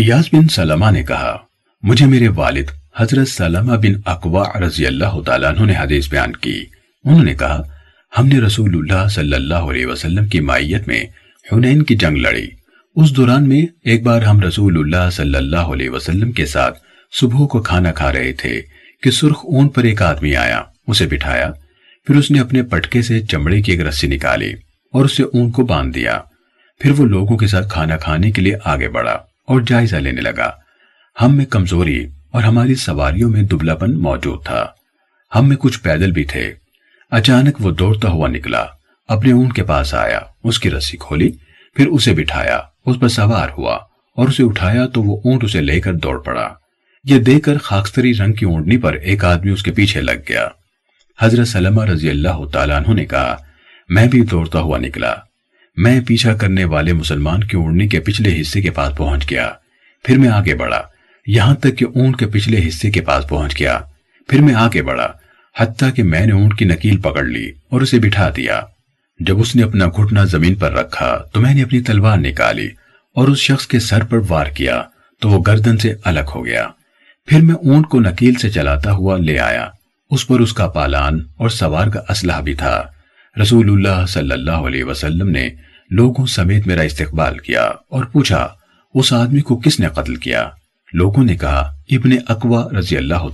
ایاز بن سلمہ نے کہا، مجھے میرے والد حضرت سلمہ بن اقوا رضی اللہ تعالیٰ عنہ نے حدیث بیان کی۔ انہوں نے کہا، ہم نے رسول اللہ صلی اللہ علیہ وسلم کی مائیت میں حنین کی جنگ لڑی۔ اس دوران میں ایک بار ہم رسول اللہ صلی اللہ علیہ وسلم کے ساتھ صبح کو کھانا کھا رہے تھے کہ سرخ اون پر ایک آدمی آیا، اسے بٹھایا، پھر اس نے اپنے پٹکے سے چمڑے کی ایک رسی نکالی اور اسے اون کو باندھ دیا۔ پھر وہ لوگوں کے ساتھ کھانا کھانے کے لیے آگے بڑھا۔ کے ساتھ کھانا کھانے کے لیے آگے بڑھا اور جائزہ لینے لگا۔ ہم میں کمزوری اور ہماری سواریوں میں دبلا پن موجود تھا۔ ہم میں کچھ پیدل بھی تھے۔ اچانک وہ دوڑتا ہوا نکلا، اپنے اونٹ کے پاس آیا، اس کی رسی کھولی، پھر اسے بٹھایا، اس پر سوار ہوا اور اسے اٹھایا تو وہ اونٹ اسے لے کر دوڑ پڑا۔ یہ دیکھ کر خاکستری رنگ کی اونٹنی پر ایک آدمی اس کے پیچھے لگ گیا حضرت سلمہ رضی اللہ تعالیٰ عنہ نے کہا میں بھی دوڑتا ہوا نکلا میں پیچھا کرنے والے مسلمان کی اونٹنی کے پچھلے حصے کے پاس پہنچ گیا۔ پھر میں آگے بڑھا۔ یہاں تک کہ اونٹ کے پچھلے حصے کے پاس پہنچ گیا۔ پھر میں آگے بڑھا۔ حتیٰ کہ میں نے اونٹ کی نکیل پکڑ لی اور اسے بٹھا دیا۔ جب اس نے اپنا گھٹنا زمین پر رکھا تو میں نے اپنی تلوار نکالی اور اس شخص کے سر پر وار کیا تو وہ گردن سے الگ ہو گیا۔ پھر میں اونٹ کو نکیل سے چلاتا ہوا لے آیا اس پر اس کا پالان اور سوار کا اسلحہ بھی تھا رسول اللہ صلی اللہ علیہ وسلم نے۔ لوگوں سمیت میرا استقبال کیا اور پوچھا اس آدمی کو کس نے قتل کیا لوگوں نے کہا ابن اقوا رضی اللہ